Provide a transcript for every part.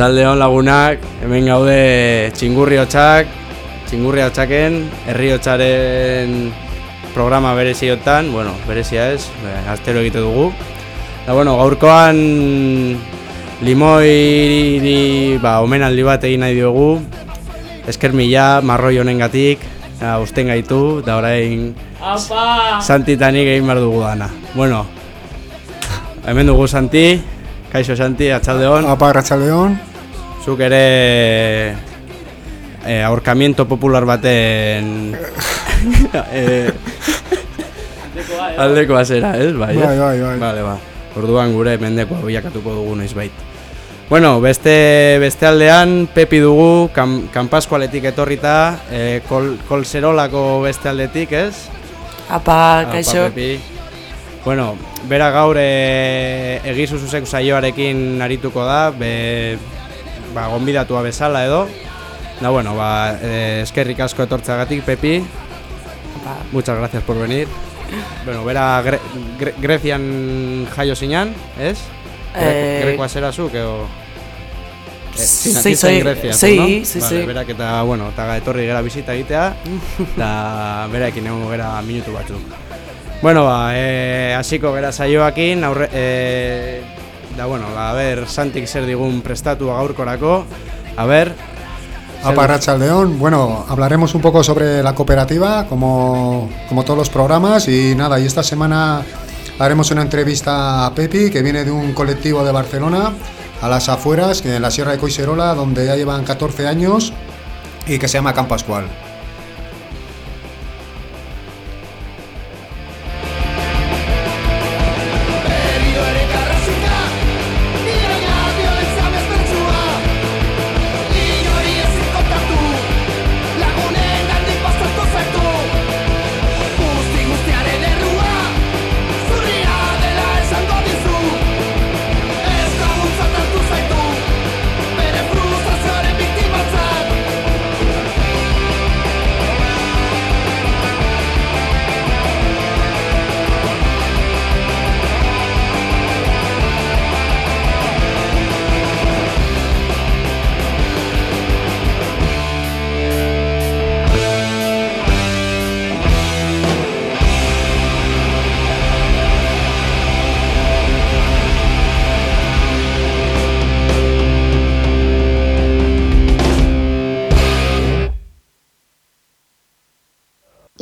hon lagunak, hemen gaude txingurri hotxak, txingurri hotxaken, herri hotxaren programa bereziotan, bueno, berezia ez, astero egite dugu. Da, bueno, gaurkoan limoi ni, ba, omenaldi bat egin nahi diogu, esker mila, marroi honen gatik, da, usten gaitu, da orain santitanik egin behar dugu dana. Bueno, hemen dugu Santi, Kaixo Santi, atxaldeon. Apa, atxaldeon. Zuk ere eh, ahorkamiento popular baten eh, aldekoa zera, ez? Bai, bai, bai, bai. Vale, ba. Orduan gure mendekoa bilakatuko dugu noizbait. Bueno, beste, beste aldean, Pepi dugu, kan, kanpaskualetik etorrita, eh, kol, kolzerolako beste aldetik, ez? Apa, kaixo. Apa, Pepi. Bueno, bera gaur e, egizu zuzek saioarekin arituko da, be, ba, gonbidatua bezala edo. Da, bueno, ba, e, eskerrik asko etortzagatik, Pepi. Apa. Muchas gracias por venir. Bueno, bera gre, gre, Grecian jaio zinan, ez? Eh, Grekoa zera zuk, edo... Eh, Sí, soy- Grecia, sí, ¿no? sí, vale, sí. Berak eta, bueno, eta etorri gara bizita egitea, eta beraekin egongo gara minutu batzuk. Bueno, ba, eh, hasiko gera saioakin, aurre, eh, da, bueno, ba, a ber, Santik zer digun prestatu gaurkorako, a ber, Apa, Arratsaldeón. Bueno, hablaremos un poco sobre la cooperativa, como, como todos los programas. Y nada, y esta semana haremos una entrevista a Pepi, que viene de un colectivo de Barcelona, a las afueras, en la Sierra de Coiserola, donde ya llevan 14 años y que se llama Can Pascual.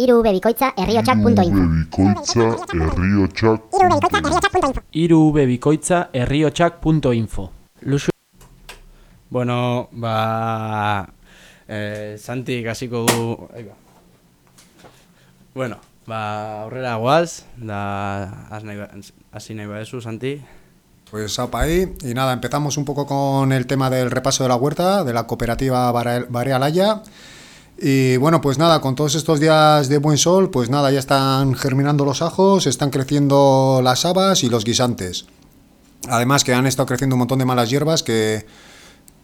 Hiru bebikoitza herriotsak.info Bikoitza herriotsak Hiru bebikoitza herriotsak.info Luxu bueno, ba, eh, Santik hasiko du, ba. Bueno, ba, aurrera goaz, da, has nahi, ba- hasi nahi badezu, Santi. Pues apa ahí. Y nada, empezamos un poco con el tema del repaso de la huerta, de la cooperativa Bare- Barea Laya. Y bueno, pues nada, con todos estos días de buen sol, pues nada, ya están germinando los ajos, están creciendo las habas y los guisantes. Además que han estado creciendo un montón de malas hierbas que,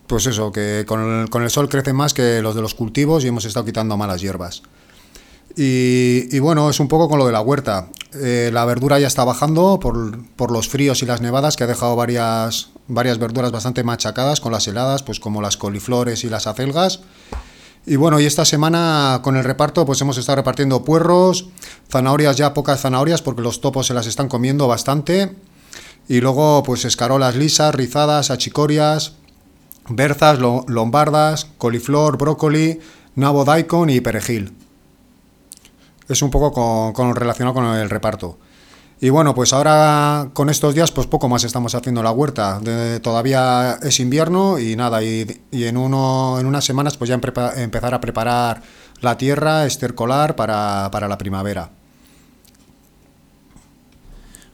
pues eso, que con el, con el sol crecen más que los de los cultivos y hemos estado quitando malas hierbas. Y, bueno, es un poco con lo de la huerta. Eh, la verdura ya está bajando por, por los fríos y las nevadas, que ha dejado varias, varias verduras bastante machacadas con las heladas, pues como las coliflores y las acelgas. Y bueno, y esta semana con el reparto, pues hemos estado repartiendo puerros, zanahorias ya pocas zanahorias, porque los topos se las están comiendo bastante. Y luego, pues escarolas lisas, rizadas, achicorias, berzas, lo- lombardas, coliflor, brócoli, nabo daikon y perejil es un poco con, con relacionado con el reparto. Y bueno, pues ahora con estos días, pues poco más estamos haciendo la huerta. De- todavía es invierno y nada, y, y en, uno, en unas semanas pues ya empezar a preparar la tierra, estercolar para, para la primavera.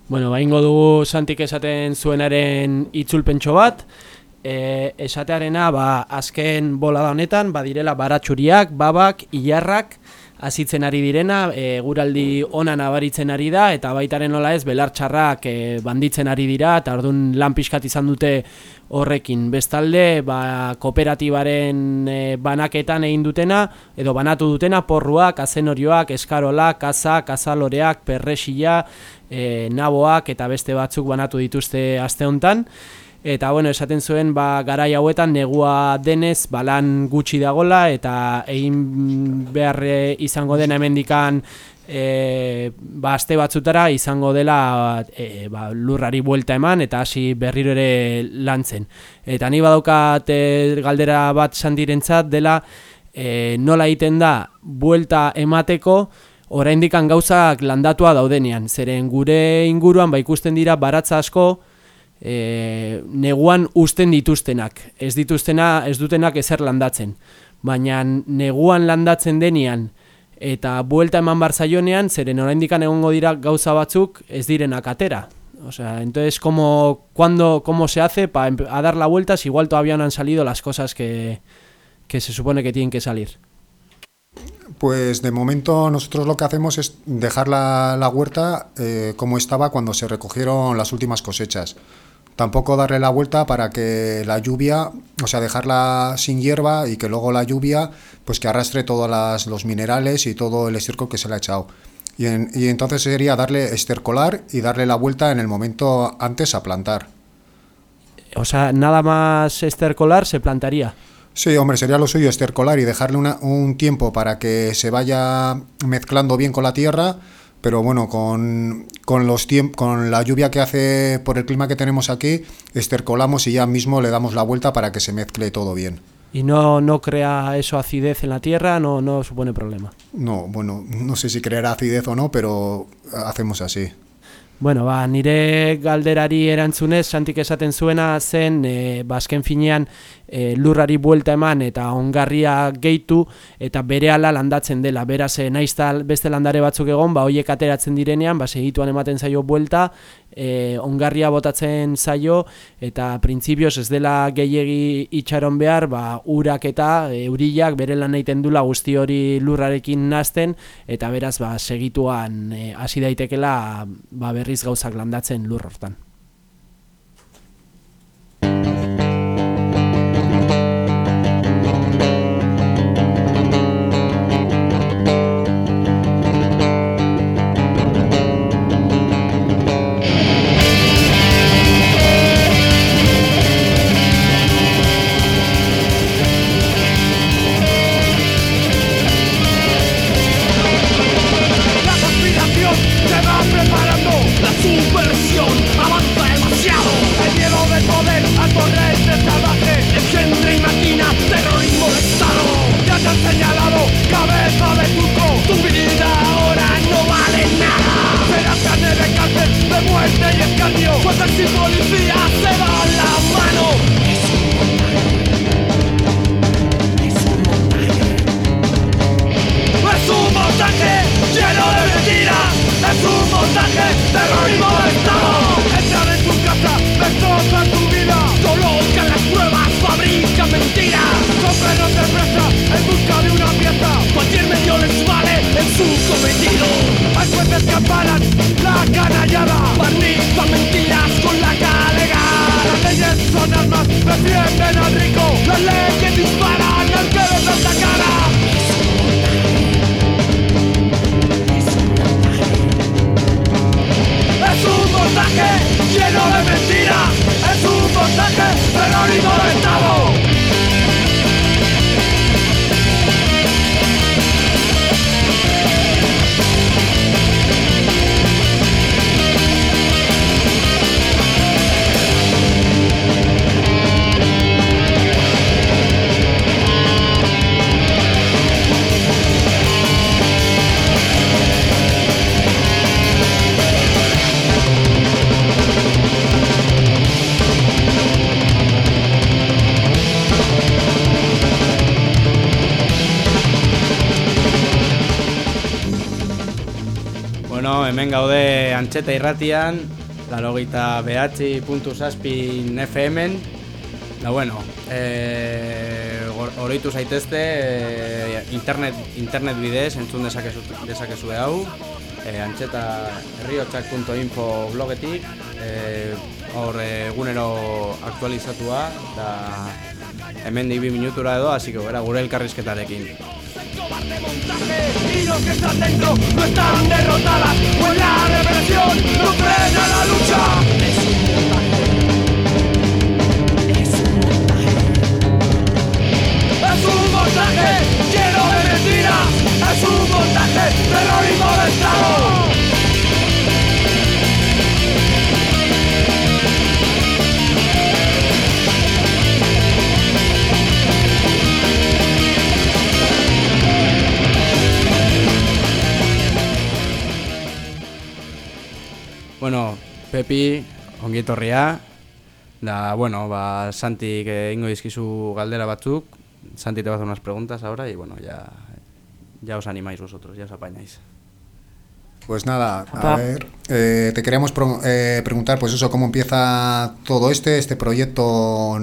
Bueno, ba, ingo dugu Santik esaten zuenaren itzulpentso bat, e, esatearena, ba, azken bolada honetan, badirela baratxuriak, babak, ilarrak, azitzen ari direna, e, guraldi ona nabaritzen ari da, eta baitaren nola ez, belartxarrak e, banditzen ari dira, eta orduan lan pixkat izan dute horrekin. Bestalde, ba, kooperatibaren e, banaketan egin dutena, edo banatu dutena, porruak, azenorioak, eskarolak, kazak, kazaloreak, perresila, e, naboak, eta beste batzuk banatu dituzte aste hontan. Eta bueno, esaten zuen ba, garai hauetan negua denez balan gutxi dagola eta egin behar eh, izango dena hemendikan e, ba, aste batzutara izango dela e, ba, lurrari buelta eman eta hasi berriro ere lantzen. Eta ni badaukat e, galdera bat sandirentzat dela e, nola egiten da buelta emateko oraindikan gauzak landatua daudenean. Zeren gure inguruan ba, ikusten dira baratza asko, e, neguan usten dituztenak. Ez dituztena, ez dutenak ezer landatzen. Baina neguan landatzen denean eta buelta eman bar zaionean, zeren oraindikan egongo dira gauza batzuk ez direnak atera. O sea, entonces, ¿cómo, cuándo, ¿cómo se hace para a dar la vuelta si igual todavía no han salido las cosas que, que se supone que tienen que salir? Pues de momento nosotros lo que hacemos es dejar la, la huerta eh, como estaba cuando se recogieron las últimas cosechas. Tampoco darle la vuelta para que la lluvia, o sea, dejarla sin hierba y que luego la lluvia, pues que arrastre todos los minerales y todo el estiércol que se le ha echado. Y, en- y entonces sería darle estercolar y darle la vuelta en el momento antes a plantar. O sea, nada más estercolar se plantaría. Sí, hombre, sería lo suyo estercolar y dejarle una- un tiempo para que se vaya mezclando bien con la tierra, pero bueno, con, con, los con la lluvia que hace por el clima que tenemos aquí, estercolamos y ya mismo le damos la vuelta para que se mezcle todo bien. Y no, no crea eso acidez en la tierra, no, no supone problema. No, bueno, no sé si creará acidez o no, pero hacemos así. Bueno, ba, nire galderari erantzunez, santik esaten zuena zen, e, ba, azken finean e, lurrari buelta eman eta ongarria gehitu eta berehala landatzen dela. Beraz, e, naiz beste landare batzuk egon, ba, hoiek ateratzen direnean, ba, segituan ematen zaio buelta, e, ongarria botatzen zaio eta printzipioz ez dela gehiegi itxaron behar, ba, urak eta e, eurillak bere lan egiten dula guzti hori lurrarekin nazten eta beraz ba, segituan e, hasi daitekela ba, berriz gauzak landatzen lur hortan. Antxeta irratian, larogeita behatzi puntu zazpin FM-en. Da bueno, e, oroitu zaitezte e, internet, internet bidez entzun dezakezu, dezakezue hau. E, antxeta herriotxak.info blogetik, e, hor egunero aktualizatua, da hemen bi minutura edo, hasi que gure elkarrizketarekin. Los que están dentro no están derrotadas. Pues la represión no frena la lucha Pepi, ongi etorria. Da, bueno, ba, Santi que ingo dizkizu galdera batzuk. Santi te va a hacer unas preguntas ahora y bueno, ya ya os animáis vosotros, ya os apañáis. Pues nada, a ver, eh, te queríamos pro, eh, preguntar, pues eso, cómo empieza todo este, este proyecto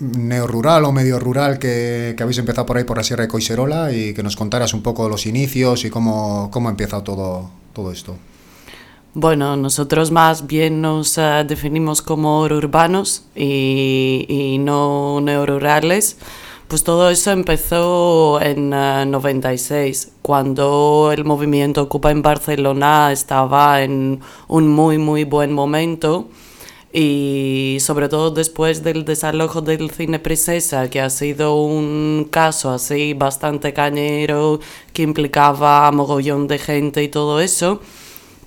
neorural o medio rural que, que, habéis empezado por ahí por la Sierra de Coiserola y que nos contaras un poco los inicios y cómo, cómo ha empezado todo, todo esto. Bueno, nosotros más bien nos uh, definimos como urbanos y, no neorurales. Pues todo eso empezó en uh, 96, cuando el movimiento Ocupa en Barcelona estaba en un muy, muy buen momento y sobre todo después del desalojo del cine Princesa, que ha sido un caso así bastante cañero, que implicaba mogollón de gente y todo eso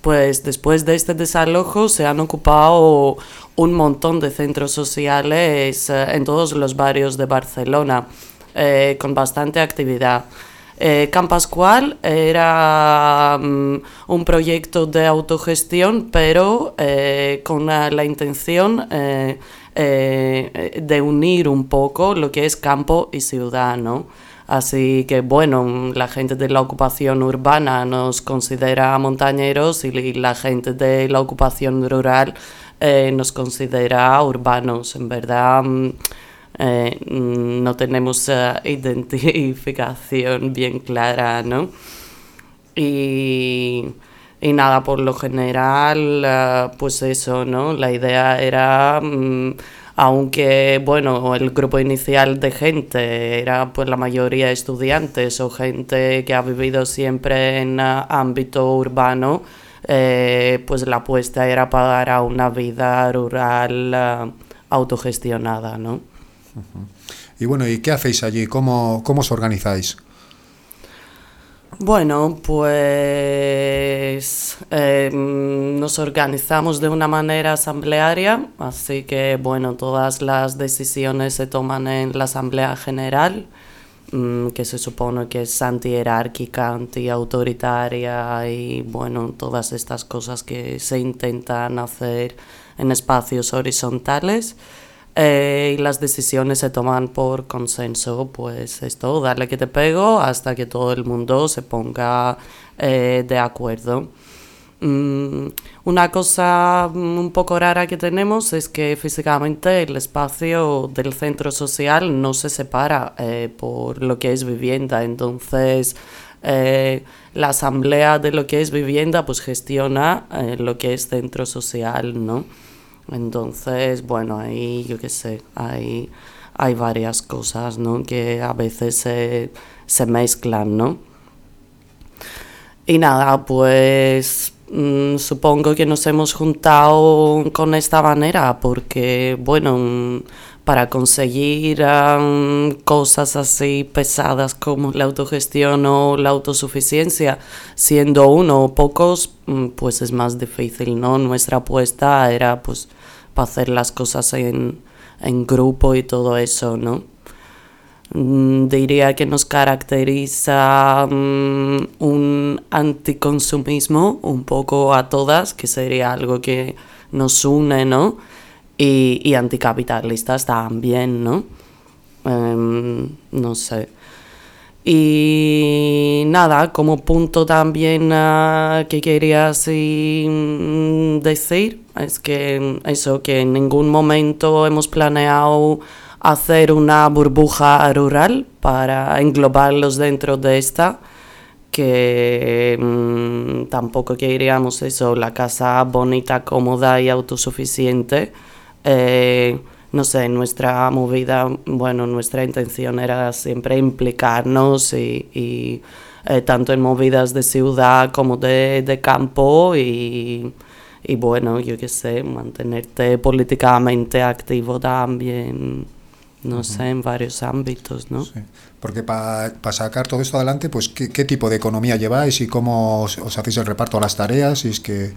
pues después de este desalojo se han ocupado un montón de centros sociales eh, en todos los barrios de Barcelona, eh, con bastante actividad. Eh, era um, un proyecto de autogestión, pero eh, con la, la intención de unir un poco lo que es campo y ciudad, ¿no? Así que bueno, la gente de la ocupación urbana nos considera montañeros y la gente de la ocupación rural eh, nos considera urbanos. En verdad eh, no tenemos uh, identificación bien clara, ¿no? Y, y nada, por lo general, pues eso, ¿no? La idea era... Um, aunque bueno, el grupo inicial de gente era pues la mayoría estudiantes o gente que ha vivido siempre en ámbito urbano, eh, pues la apuesta era para una vida rural uh, autogestionada, ¿no? Y bueno, ¿y qué hacéis allí? ¿Cómo, cómo os organizáis? Bueno, pues eh, nos organizamos de una manera asamblearia, así que bueno, todas las decisiones se toman en la Asamblea General, mmm, que se supone que es anti-hierárquica, anti-autoritaria y bueno, todas estas cosas que se intentan hacer en espacios horizontales. Eh, y las decisiones se toman por consenso, pues esto, darle que te pego hasta que todo el mundo se ponga eh, de acuerdo. Mm, una cosa un poco rara que tenemos es que físicamente el espacio del centro social no se separa eh, por lo que es vivienda, entonces eh, la asamblea de lo que es vivienda pues gestiona eh, lo que es centro social, ¿no? Entonces, bueno, ahí yo qué sé, hay, hay varias cosas, ¿no? Que a veces se, se mezclan, ¿no? Y nada, pues mmm, supongo que nos hemos juntado con esta manera porque, bueno, para conseguir um, cosas así pesadas como la autogestión o la autosuficiencia, siendo uno o pocos, pues es más difícil, ¿no? Nuestra apuesta era pues para hacer las cosas en, en grupo y todo eso, ¿no? diría que nos caracteriza um, un anticonsumismo un poco a todas, que sería algo que nos une, ¿no? Y, anticapitalistas también, ¿no? Um, no sé. Y nada, como punto también uh, que quería mm, decir, es que eso, que en ningún momento hemos planeado hacer una burbuja rural para englobarlos dentro de esta, que mmm, tampoco queríamos eso, la casa bonita, cómoda y autosuficiente. Eh, no sé, nuestra movida, bueno, nuestra intención era siempre implicarnos y, y eh, tanto en movidas de ciudad como de, de campo y, y, bueno, yo qué sé, mantenerte políticamente activo también, no uh -huh. sé, en varios ámbitos, ¿no? Sí. Porque para pa sacar todo esto adelante, pues ¿qué, ¿qué, tipo de economía lleváis y cómo os, os hacéis el reparto a las tareas? Y es que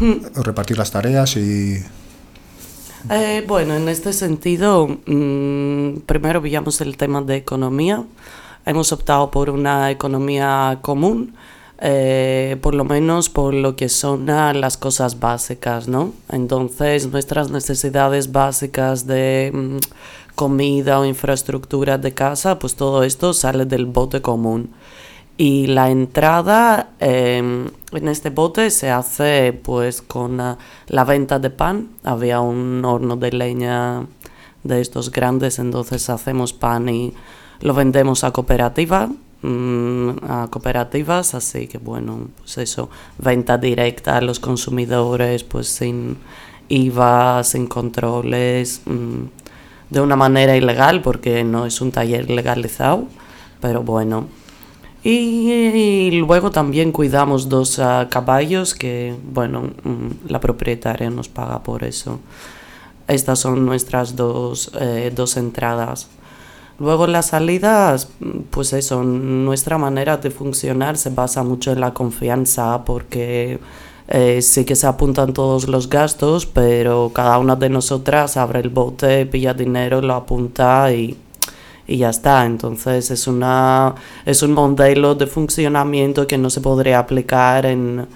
hmm. repartir las tareas y... Eh, bueno, en este sentido, mmm, primero veíamos el tema de economía. Hemos optado por una economía común, eh, por lo menos por lo que son las cosas básicas, ¿no? Entonces, nuestras necesidades básicas de mmm, comida o infraestructura de casa, pues todo esto sale del bote común. Y la entrada eh, en este bote se hace pues con uh, la venta de pan. Había un horno de leña de estos grandes, entonces hacemos pan y lo vendemos a cooperativa, mmm, a cooperativas, así que bueno, pues eso, venta directa a los consumidores, pues sin IVA, sin controles, mmm, de una manera ilegal porque no es un taller legalizado, pero bueno. Y, luego también cuidamos dos uh, caballos que, bueno, mm, la propietaria nos paga por eso. Estas son nuestras dos, eh, dos entradas. Luego las salidas, pues eso, nuestra manera de funcionar se basa mucho en la confianza porque eh, sí que se apuntan todos los gastos, pero cada una de nosotras abre el bote, pilla dinero, lo apunta y y ya está. Entonces es, una, es un modelo de funcionamiento que no se podría aplicar en,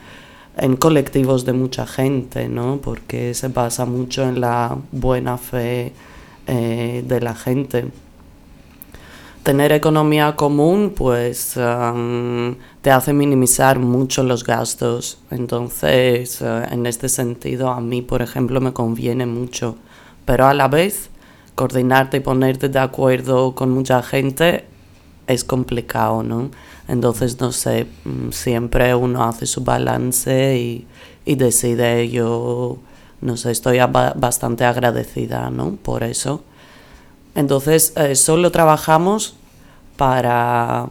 en colectivos de mucha gente, ¿no? porque se basa mucho en la buena fe eh, de la gente. Tener economía común pues um, te hace minimizar mucho los gastos. Entonces, uh, en este sentido, a mí, por ejemplo, me conviene mucho. Pero a la vez, coordinarte y ponerte de acuerdo con mucha gente es complicado, ¿no? Entonces, no sé, mm, siempre uno hace su balance y, decide, yo, no sé, estoy bastante agradecida, ¿no? Por eso. Entonces, eh, solo trabajamos para,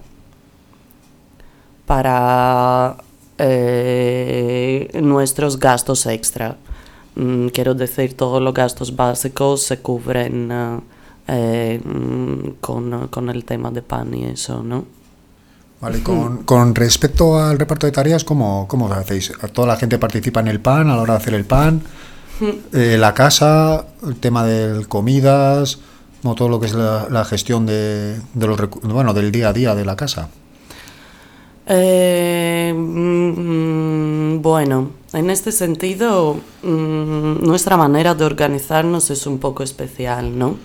para eh, nuestros gastos extra. Mm, quiero decir, todos los gastos básicos se cubren uh, eh, mm, con, con, el tema de pan y eso, ¿no? Vale, con, con respecto al reparto de tareas, ¿cómo, ¿cómo lo hacéis? ¿Toda la gente participa en el pan a la hora de hacer el pan? Eh, la casa, el tema de comidas, no, todo lo que es la, la gestión de, de los bueno, del día a día de la casa. Eh, mm, bueno, en este sentido, mmm, nuestra manera de organizarnos es un poco especial, ¿no?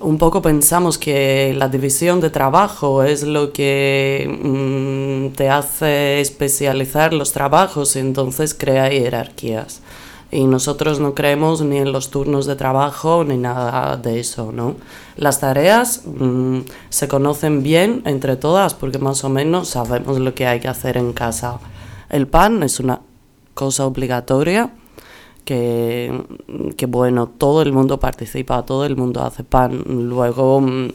Un poco pensamos que la división de trabajo es lo que te hace especializar los trabajos y entonces crea jerarquías y nosotros no creemos ni en los turnos de trabajo ni nada de eso, ¿no? Las tareas mmm, se conocen bien entre todas porque más o menos sabemos lo que hay que hacer en casa. El pan es una cosa obligatoria que, que bueno, todo el mundo participa, todo el mundo hace pan. Luego, mmm,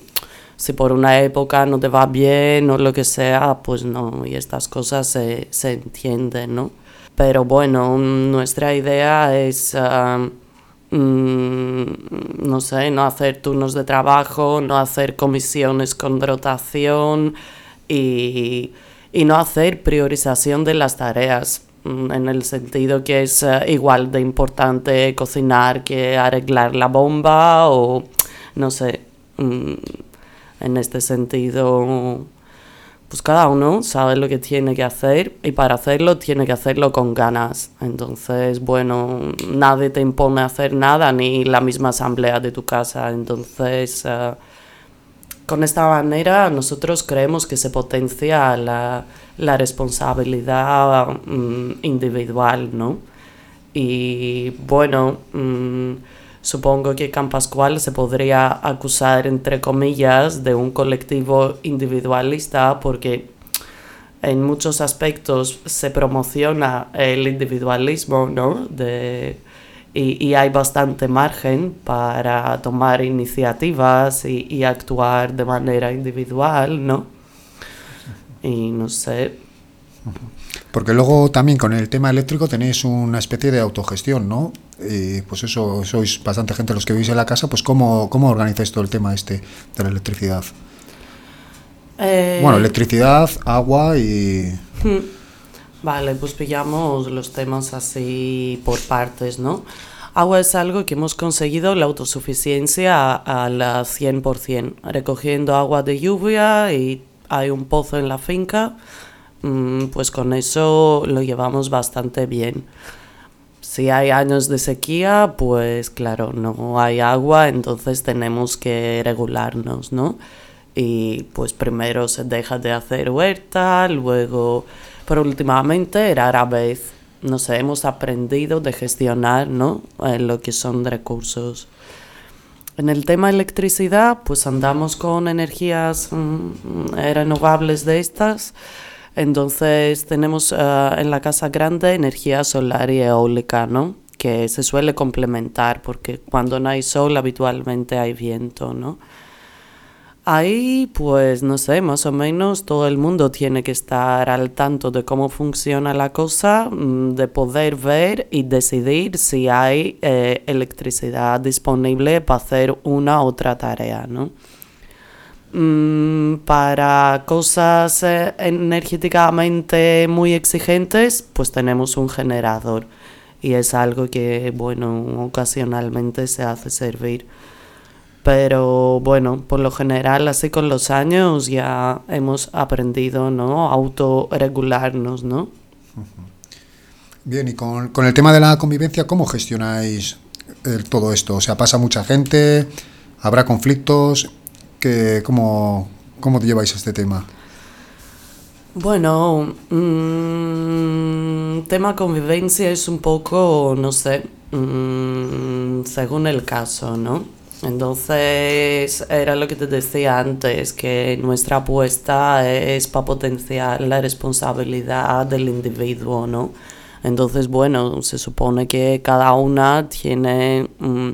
si por una época no te va bien o lo que sea, pues no, y estas cosas se, se entienden, ¿no? Pero bueno, nuestra idea es, mm, no sé, no hacer turnos de trabajo, no hacer comisiones con rotación y, y no hacer priorización de las tareas mm, en el sentido que es uh, igual de importante cocinar que arreglar la bomba o no sé, mm, en este sentido pues cada uno sabe lo que tiene que hacer y para hacerlo tiene que hacerlo con ganas. Entonces, bueno, nadie te impone hacer nada, ni la misma asamblea de tu casa. Entonces, uh, con esta manera nosotros creemos que se potencia la, la responsabilidad mm, individual, ¿no? Y bueno, mm, supongo que Can Pascual se podría acusar, entre comillas, de un colectivo individualista porque en muchos aspectos se promociona el individualismo, ¿no? De, y, y, hay bastante margen para tomar iniciativas y, y, actuar de manera individual, ¿no? Y no sé. Porque luego también con el tema eléctrico tenéis una especie de autogestión, ¿no? Y pues eso, sois bastante gente los que vivís en la casa, pues ¿cómo, cómo organizáis todo el tema este de la electricidad? Eh, Bueno, electricidad, agua y... Vale, pues pillamos los temas así por partes, ¿no? Agua es algo que hemos conseguido la autosuficiencia al 100%, recogiendo agua de lluvia y hay un pozo en la finca, mm, pues con eso lo llevamos bastante bien. Si hay años de sequía, pues claro, no hay agua, entonces tenemos que regularnos, ¿no? Y pues primero se deja de hacer huerta, luego, pero últimamente rara vez, no sé, hemos aprendido de gestionar, ¿no? Eh, lo que son recursos. En el tema electricidad, pues andamos con energías mm, renovables de estas. Entonces tenemos uh, en la casa grande energía solar y eólica, ¿no? Que se suele complementar porque cuando no hay sol habitualmente hay viento, ¿no? Ahí, pues no sé, más o menos todo el mundo tiene que estar al tanto de cómo funciona la cosa, mm, de poder ver y decidir si hay eh, electricidad disponible para hacer una u otra tarea, ¿no? Mm, para cosas eh, energéticamente muy exigentes, pues tenemos un generador y es algo que, bueno, ocasionalmente se hace servir. Pero bueno, por lo general, así con los años ya hemos aprendido, ¿no? A autorregularnos, ¿no? Bien, y con, con, el tema de la convivencia, ¿cómo gestionáis el, todo esto? O sea, ¿pasa mucha gente? ¿Habrá conflictos? Que, ¿cómo, ¿Cómo lleváis este tema? Bueno, mmm, tema convivencia es un poco, no sé, mmm, según el caso, ¿no? Entonces, era lo que te decía antes, que nuestra apuesta es para potenciar la responsabilidad del individuo, ¿no? Entonces, bueno, se supone que cada una tiene mmm,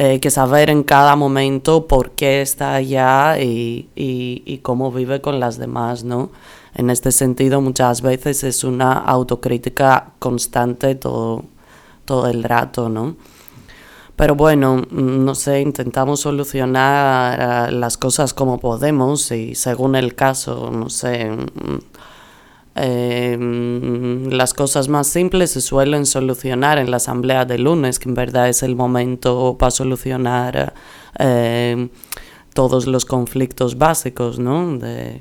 eh, que saber en cada momento por qué está allá y, y, y cómo vive con las demás, ¿no? En este sentido, muchas veces es una autocrítica constante todo, todo el rato, ¿no? Pero bueno, no sé, intentamos solucionar las cosas como podemos y según el caso, no sé, eh, las cosas más simples se suelen solucionar en la asamblea de lunes, que en verdad es el momento para solucionar eh, todos los conflictos básicos, ¿no? De,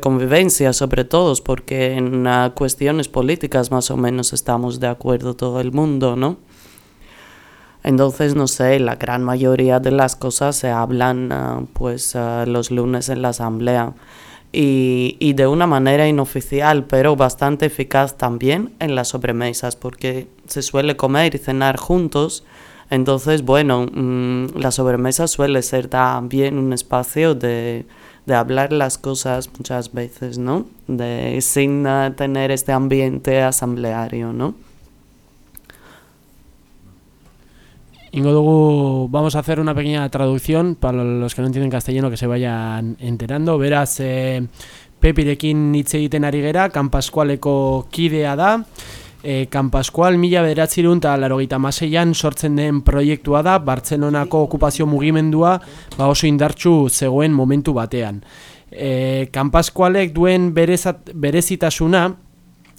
convivencia sobre todo, porque en cuestiones políticas más o menos estamos de acuerdo todo el mundo, ¿no? Entonces, no sé, la gran mayoría de las cosas se hablan uh, pues uh, los lunes en la asamblea y, y, de una manera inoficial, pero bastante eficaz también en las sobremesas, porque se suele comer y cenar juntos. Entonces, bueno, mmm, la sobremesa suele ser también un espacio de, de hablar las cosas muchas veces, ¿no? De, sin tener este ambiente asambleario, ¿no? Ingo dugu, vamos a hacer una pequeña traducción para los que no entienden castellano que se vayan enterando. Beraz, e, Pepirekin hitz egiten ari gera, Kanpaskualeko kidea da. E, Kanpaskual mila bederatzirun eta larogeita maseian sortzen den proiektua da, Bartzenonako okupazio mugimendua ba oso indartsu zegoen momentu batean. E, Kanpaskualek duen berezat, berezitasuna,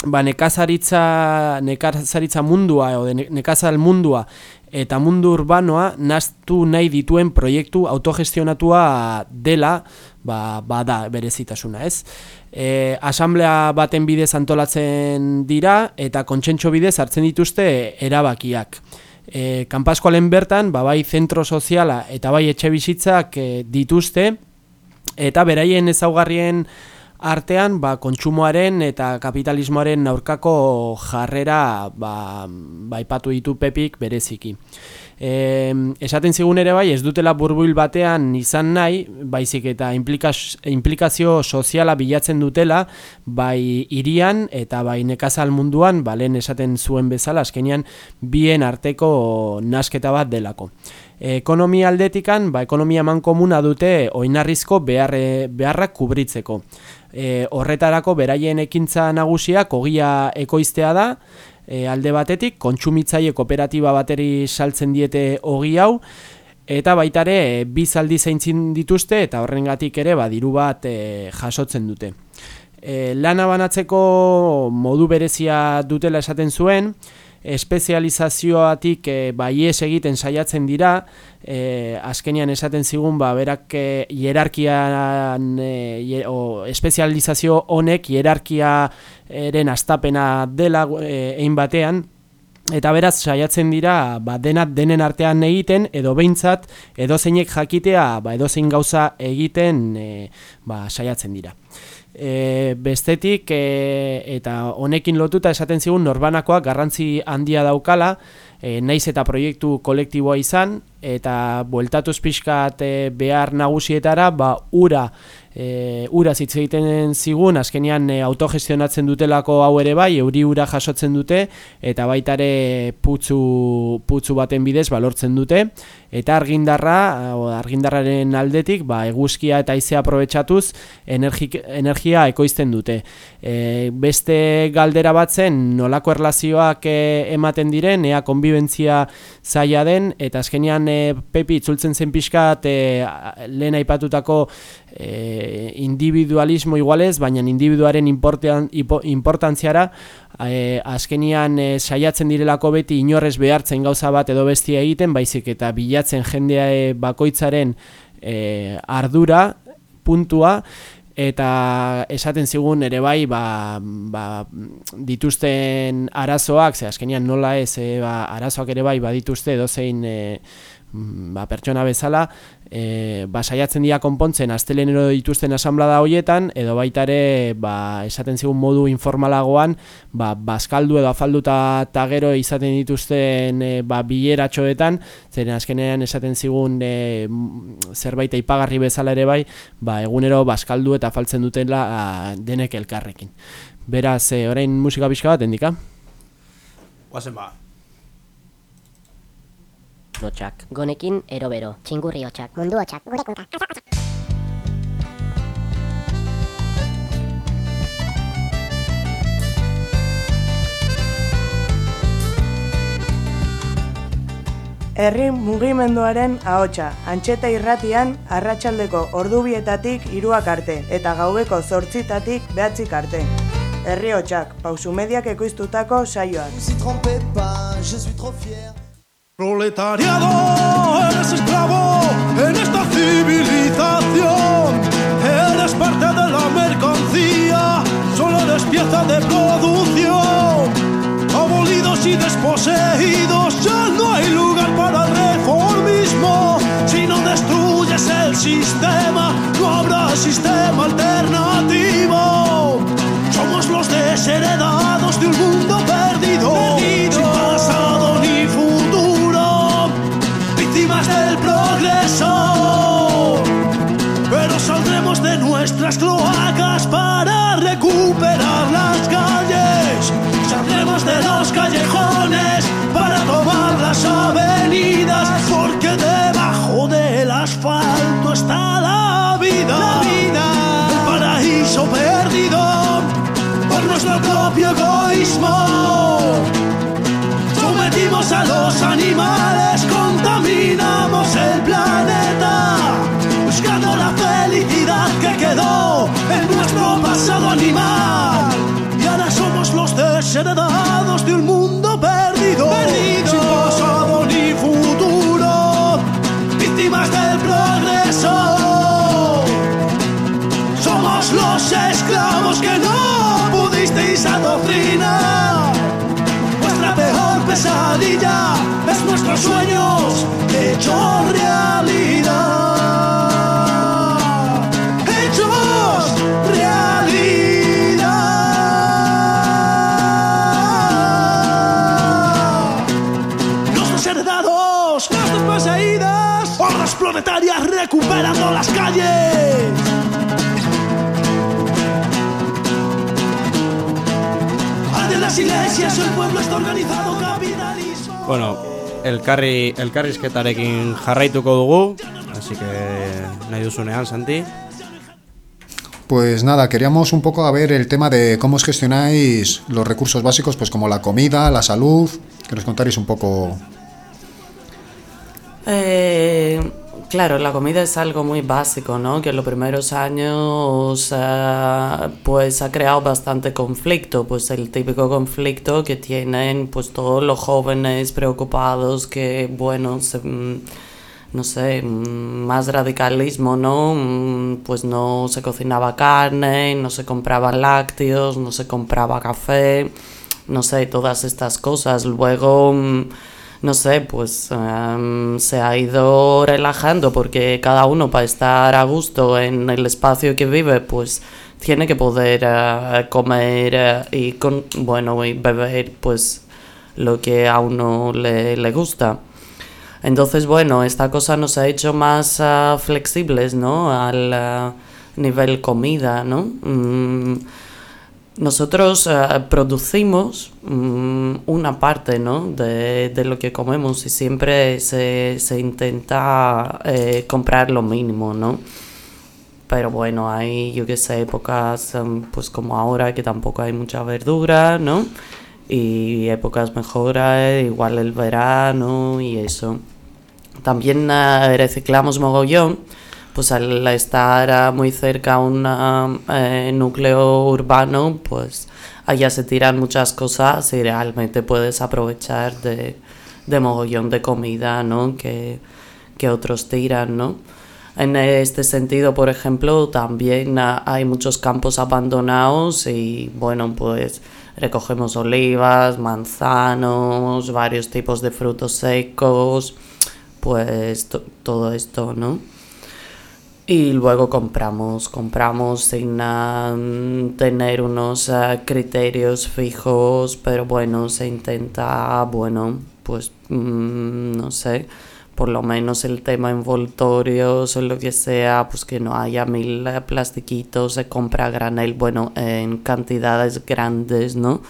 ba nekazaritza, nekazaritza mundua, edo nekazal mundua, eta mundu urbanoa naztu nahi dituen proiektu autogestionatua dela, ba, ba da berezitasuna, ez? E, asamblea baten bidez antolatzen dira eta kontsentxo bidez hartzen dituzte erabakiak. E, Kanpaskoalen bertan, ba, bai zentro soziala eta bai etxe bizitzak e, dituzte, eta beraien ezaugarrien artean ba, kontsumoaren eta kapitalismoaren aurkako jarrera ba, ba ipatu ditu pepik bereziki. E, esaten zigun ere bai, ez dutela burbuil batean izan nahi, baizik eta implikazio soziala bilatzen dutela, bai irian eta bai nekazal munduan, balen esaten zuen bezala, azkenean bien arteko nasketa bat delako. Ekonomia aldetikan, ba, ekonomia man komuna dute oinarrizko beharre, beharrak kubritzeko. E, horretarako beraien ekintza nagusiak ogia ekoiztea da, e, alde batetik, kontsumitzaile kooperatiba bateri saltzen diete ogi hau, eta baitare e, bi zaldi zeintzin dituzte eta horrengatik ere ba, diru bat e, jasotzen dute. E, lana banatzeko modu berezia dutela esaten zuen, espezializazioatik e, baies egiten saiatzen dira, e, azkenian esaten zigun ba, berak e, hierarkian e, o, espezializazio honek hierarkiaren astapena dela egin batean, Eta beraz saiatzen dira ba, denat denen artean egiten edo behintzat edo zeinek jakitea ba, edo zein gauza egiten e, ba, saiatzen dira. E, bestetik e, eta honekin lotuta esaten zigun norbanakoak garrantzi handia daukala e, naiz eta proiektu kolektiboa izan eta bueltatuz pixkat e, behar nagusietara ba ura e, ura zitze egiten zigun, azkenean e, autogestionatzen dutelako hau ere bai, euri ura jasotzen dute, eta baita ere putzu, putzu baten bidez balortzen dute, eta argindarra, argindarraren aldetik, ba, eguzkia eta aizea aprobetsatuz, energia ekoizten dute. E, beste galdera batzen, nolako erlazioak e, ematen diren, ea konbibentzia zaila den, eta azkenean e, pepi itzultzen zen pixkat, e, lehen aipatutako e, individualismo igualez, baina individuaren importan, importantziara e, azkenian e, saiatzen direlako beti inorrez behartzen gauza bat edo bestia egiten, baizik eta bilatzen jendea e, bakoitzaren e, ardura, puntua, eta esaten zigun ere bai ba, ba, dituzten arazoak, ze azkenian nola ez e, ba, arazoak ere bai badituzte edozein e, ba, pertsona bezala, e, ba, saiatzen dira konpontzen astelenero dituzten asamblada hoietan, edo baita ere ba, esaten zigun modu informalagoan, ba, baskaldu edo afalduta eta gero izaten dituzten e, ba, bileratxoetan, zeren azkenean esaten zigun e, zerbait aipagarri bezala ere bai, ba, egunero baskaldu eta afaltzen dutela a, denek elkarrekin. Beraz, e, orain musika pixka bat, endika? Guazen ba, hotxak. Gonekin erobero. Txingurri hotxak. Mundu hotxak. Gure kunka. Herri mugimenduaren ahotsa, antxeta irratian arratsaldeko ordubietatik iruak arte eta gaubeko zortzitatik behatzik arte. Herri hotxak, pausu mediak ekoiztutako saioak. Proletariado, eres esclavo en esta civilización. Eres parte de la mercancía, solo eres pieza de producción. Abolidos y desposeídos, ya no hay lugar para el reformismo. Si no destruyes el sistema, no habrá sistema alternativo. Somos los desheredados de un mundo los animales, contaminamos el planeta, buscando la felicidad que quedó en nuestro pasado animal. Y ahora somos los desheredados de un mundo perdido, sin pasado ni futuro, víctimas del progreso. Somos los esclavos que no pudisteis adoctrinar nuestra peor pesadilla es nuestros sueños hechos realidad. Hechos realidad. Los deserdados, las desposeídas, obras planetarias recuperando las calles. las iglesias, el pueblo está organizado, capital y... Bueno, elkarri, elkarrizketarekin jarraituko dugu, así que nahi duzunean, Santi. Pues nada, queríamos un poco a ver el tema de cómo os gestionáis los recursos básicos, pues como la comida, la salud, que nos contaréis un poco. Eh, claro, la comida es algo muy básico, ¿no? Que en los primeros años eh, pues ha creado bastante conflicto, pues el típico conflicto que tienen pues todos los jóvenes preocupados que, bueno, se, mm, no sé, mm, más radicalismo, ¿no? Mm, Pues no se cocinaba carne, no se compraban lácteos, no se compraba café, no sé, todas estas cosas. Luego, no sé, pues em, se ha ido relajando porque cada uno para estar a gusto en el espacio que vive, pues tiene que poder eh, comer eh, y, con, bueno, beber pues lo que a uno le, le gusta. Entonces, bueno, esta cosa nos ha hecho más ah, flexibles, ¿no? Al nivel comida, ¿no? Mm, nosotros ah, producimos mm, una parte, ¿no? De, de lo que comemos y siempre se, se intenta eh, comprar lo mínimo, ¿no? Pero bueno, hay, yo qué sé, épocas em, pues como ahora que tampoco hay mucha verdura, ¿no? Y épocas mejor, eh, igual el verano y eso. También eh, reciclamos mogollón, pues al estar eh, muy cerca a un eh, núcleo urbano, pues allá se tiran muchas cosas y realmente puedes aprovechar de, de mogollón de comida, ¿no? Que, que otros tiran, ¿no? En este sentido, por ejemplo, también ah, hay muchos campos abandonados y bueno, pues recogemos olivas, manzanos, varios tipos de frutos secos, pues to- todo esto, ¿no? Y luego compramos, compramos sin ah, tener unos ah, criterios fijos, pero bueno, se intenta, bueno, pues mm, no sé, por lo menos el tema envoltorios o lo que sea, pues que no haya mil eh, plastiquitos, se compra granel, bueno, en cantidades grandes, ¿no?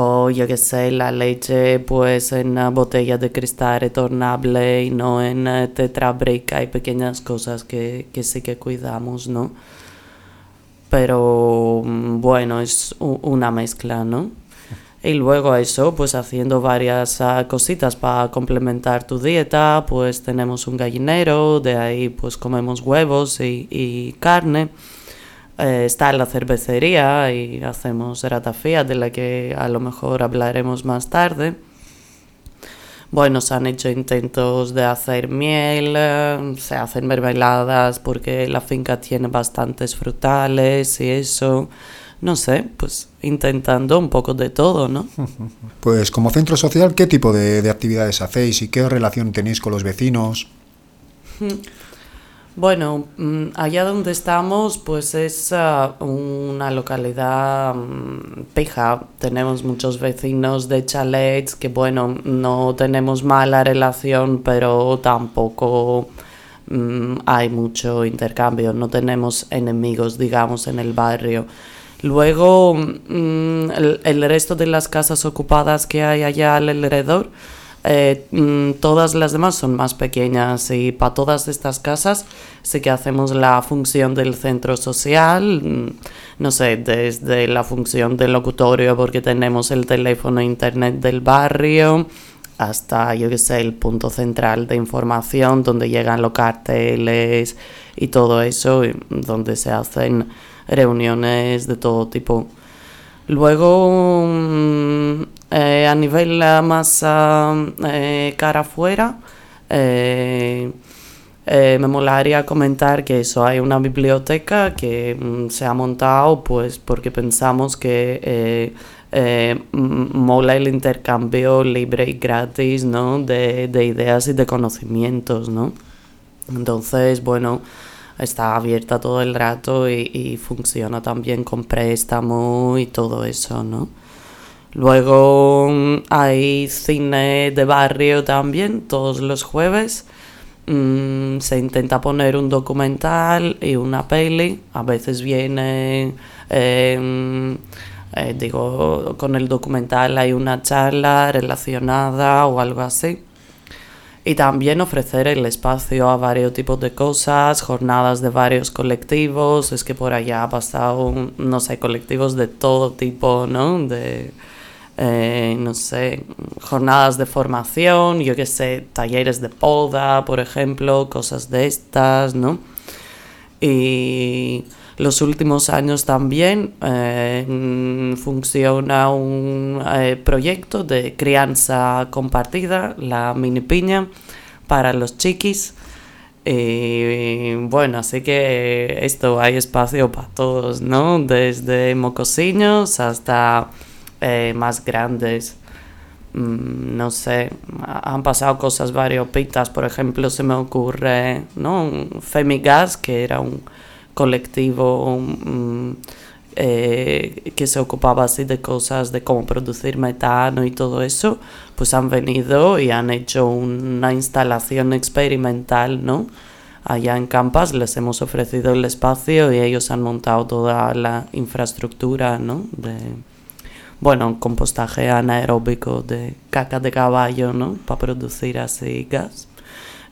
O yo que sé, la leche pues en uh, botellas de cristal retornable y no en uh, tetrabric. Hay pequeñas cosas que, que sí que cuidamos, ¿no? Pero mm, bueno, es una mezcla, ¿no? Y luego eso, pues haciendo varias ah, cositas para complementar tu dieta, pues tenemos un gallinero, de ahí pues comemos huevos y, y carne. Eh, está la cervecería y hacemos ratafía, de la que a lo mejor hablaremos más tarde. Bueno, se han hecho intentos de hacer miel, eh, se hacen mermeladas porque la finca tiene bastantes frutales y eso. No sé, pues intentando un poco de todo, ¿no? Pues como centro social, ¿qué tipo de, de actividades hacéis y qué relación tenéis con los vecinos? Bueno, mm, allá donde estamos, pues es ah, una localidad mm, pija. Tenemos muchos vecinos de chalets que, bueno, no tenemos mala relación, pero tampoco mm, hay mucho intercambio. No tenemos enemigos, digamos, en el barrio. Luego, el resto de las casas ocupadas que hay allá alrededor, eh, mm, todas las demás son más pequeñas y para todas estas casas sí que hacemos la función del centro social, mm, no sé, desde la función del locutorio porque tenemos el teléfono internet del barrio hasta, yo que sé, el punto central de información donde llegan los carteles y todo eso, donde se hacen reuniones de todo tipo. Luego, mm, eh, a nivel más eh, cara afuera, eh, me molaría comentar que eso, hay una biblioteca que mm, se ha montado pues porque pensamos que mola el intercambio libre y gratis, ¿no? De, de ideas y de conocimientos, ¿no? Entonces, bueno, está abierta todo el rato y, y funciona también con préstamo y todo eso, ¿no? Luego hay cine de barrio también, todos los jueves. mm, se intenta poner un documental y una peli. A veces viene, eh, eh, digo, con el documental hay una charla relacionada o algo así. Y también ofrecer el espacio a varios tipos de cosas, jornadas de varios colectivos. Es que por allá ha pasado, no sé, colectivos de todo tipo, ¿no? De, eh, no sé, jornadas de formación, yo qué sé, talleres de poda, por ejemplo, cosas de estas, ¿no? Y los últimos años también eh, funciona un eh, proyecto de crianza compartida, la mini piña, para los chiquis. Y bueno, así que esto hay espacio para todos, ¿no? Desde mocosiños hasta eh, más grandes. Mm, no sé, han pasado cosas variopitas. Por ejemplo, se me ocurre, ¿no? Femigas, que era un colectivo mm, eh, que se ocupaba así de cosas de cómo producir metano y todo eso, pues han venido y han hecho una instalación experimental, ¿no? Allá en Campas les hemos ofrecido el espacio y ellos han montado toda la infraestructura, ¿no? Bueno, compostaje anaeróbico de caca de caballo, ¿no? Para producir así gas.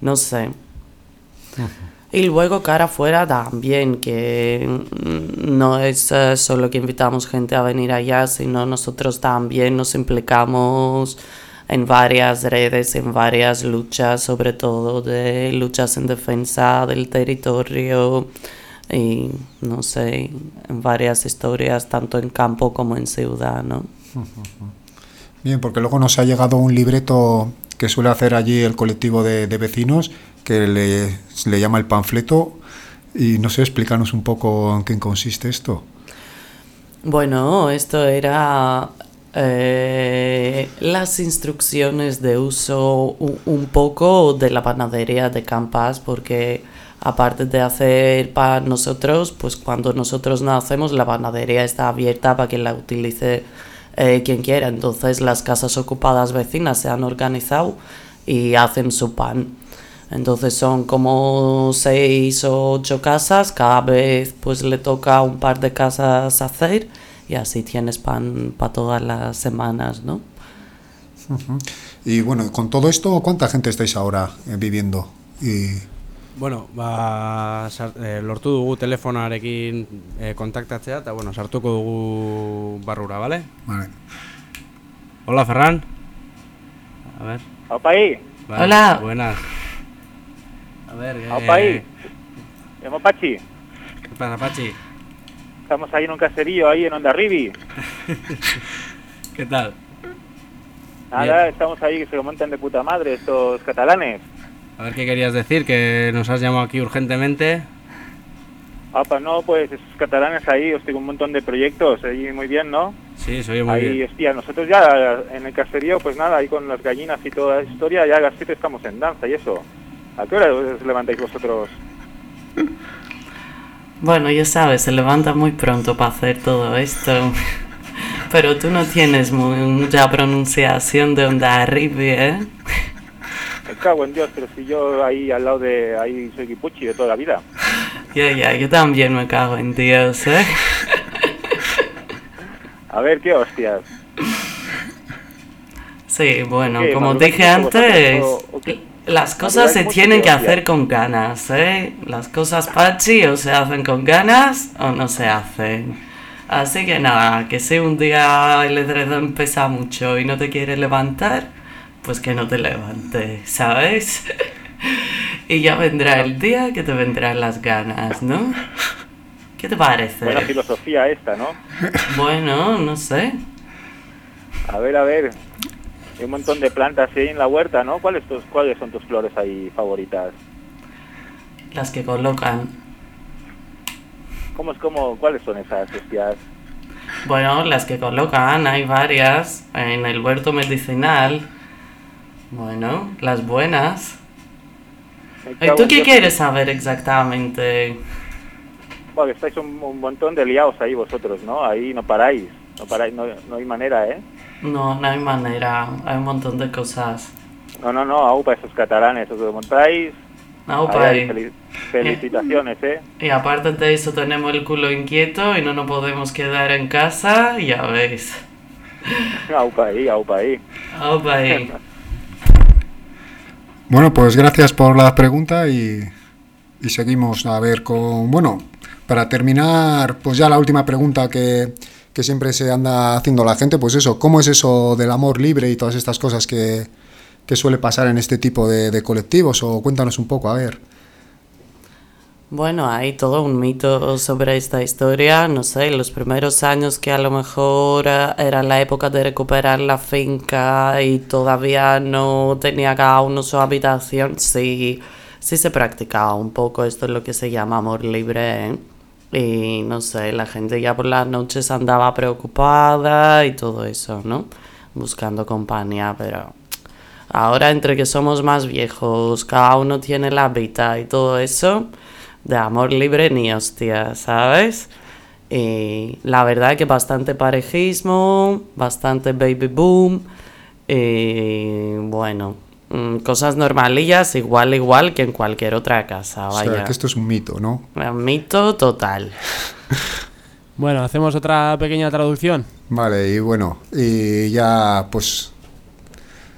No sé. Y luego cara afuera también, que mm, no es eh, solo que invitamos gente a venir allá, sino nosotros también nos implicamos en varias redes, en varias luchas, sobre todo de luchas en defensa del territorio y no sé, en varias historias, tanto en campo como en ciudad, ¿no? Bien, porque luego nos ha llegado un libreto que suele hacer allí el colectivo de, de vecinos que le, le llama el panfleto. Y no sé, explícanos un poco en qué consiste esto. Bueno, esto era eh, las instrucciones de uso un, un, poco de la panadería de Campas, porque aparte de hacer para nosotros, pues cuando nosotros nacemos la panadería está abierta para que la utilice eh, quien quiera. Entonces las casas ocupadas vecinas se han organizado y hacen su pan. Entonces son como seis o ocho casas, cada vez pues le toca un par de casas hacer y así tienes pan para todas las semanas, ¿no? Y bueno, con todo esto, ¿cuánta gente estáis ahora eh, viviendo? Y... Bueno, ba, sart, eh, lortu dugu telefonarekin eh, kontaktatzea eta bueno, sartuko dugu barrura, ¿vale? Vale. Hola, Ferran. A ver. Ahí. Vale, Hola. Buenas. A ver, eh, ahí. Llamo Pachi. ¿Qué pasa, Pachi? Estamos ahí en un caserío, ahí en Ondarribi. ¿Qué tal? Nada, Bien. estamos ahí que se lo montan de puta madre estos catalanes. A ver qué querías decir, que nos has llamado aquí urgentemente. Opa, no, pues esos catalanes ahí, hostia, con un montón de proyectos, ahí muy bien, ¿no? Sí, se oye muy ahí, bien. hostia, nosotros ya en el caserío, pues nada, ahí con las gallinas y toda la historia, ya a las 7 estamos en danza y eso. ¿A qué hora os levantáis vosotros? Bueno, ya sabes, se levanta muy pronto para hacer todo esto. Pero tú no tienes muy, mucha pronunciación de onda arriba, ¿eh? Cago en Dios, pero si yo ahí al lado de, ahí soy guipuchi de toda la vida. Ya, ya, yo también me cago en Dios, ¿eh? A ver, qué hostias. Sí, bueno, ¿Qué, como dije antes, vosotros o- o qué? las cosas se ¿Madrugáis mucho tienen que hacer con ganas, ¿eh? Las cosas pachi o se hacen con ganas o no se hacen. Así que nada, que si un día el edredón pesa mucho y no te quiere levantar, pues que no te levantes, ¿sabes? y ya vendrá el día que te vendrán las ganas, ¿no? ¿Qué te parece? Buena filosofía esta, ¿no? Bueno, no sé. A ver, a ver. Hay un montón de plantas ahí en la huerta, ¿no? ¿Cuáles, tus, ¿Cuáles son tus flores ahí favoritas? Las que colocan. ¿Cómo es como, cuáles son esas hostias? Bueno, las que colocan, hay varias. En el huerto medicinal. Bueno, las buenas. ¿Y tú qué quieres saber exactamente? Bueno, estáis un, un montón de liados ahí vosotros, ¿no? Ahí no paráis. No paráis, no, no hay manera, ¿eh? No, no hay manera. Hay un montón de cosas. No, no, no, aupa, esos catalanes, os lo montáis ahí. fel- felicitaciones, ¿eh? Y aparte de eso tenemos el culo inquieto y no nos podemos quedar en casa, ya veis. Aupa ahí, aupa ahí. Aupa ahí. Bueno, pues gracias por la pregunta y, y seguimos a ver con... Bueno, para terminar, pues ya la última pregunta que, que siempre se anda haciendo la gente, pues eso, ¿cómo es eso del amor libre y todas estas cosas que, que suele pasar en este tipo de, de colectivos? O cuéntanos un poco, a ver. Bueno, hay todo un mito sobre esta historia. No sé, los primeros años que a lo mejor eh, era la época de recuperar la finca y todavía no tenía cada uno su habitación, sí, sí se practicaba un poco esto es lo que se llama amor libre. ¿eh? Y no sé, la gente ya por las noches andaba preocupada y todo eso, ¿no? Buscando compañía, pero ahora entre que somos más viejos, cada uno tiene la vida y todo eso de amor libre ni hostia, ¿sabes? Y la verdad que bastante parejismo, bastante baby boom, y bueno, mm, cosas normalillas igual igual que en cualquier otra casa, O vaya. sea, que esto es un mito, ¿no? Un Mito total. Bueno, hacemos otra pequeña traducción Vale, y bueno, y ya pues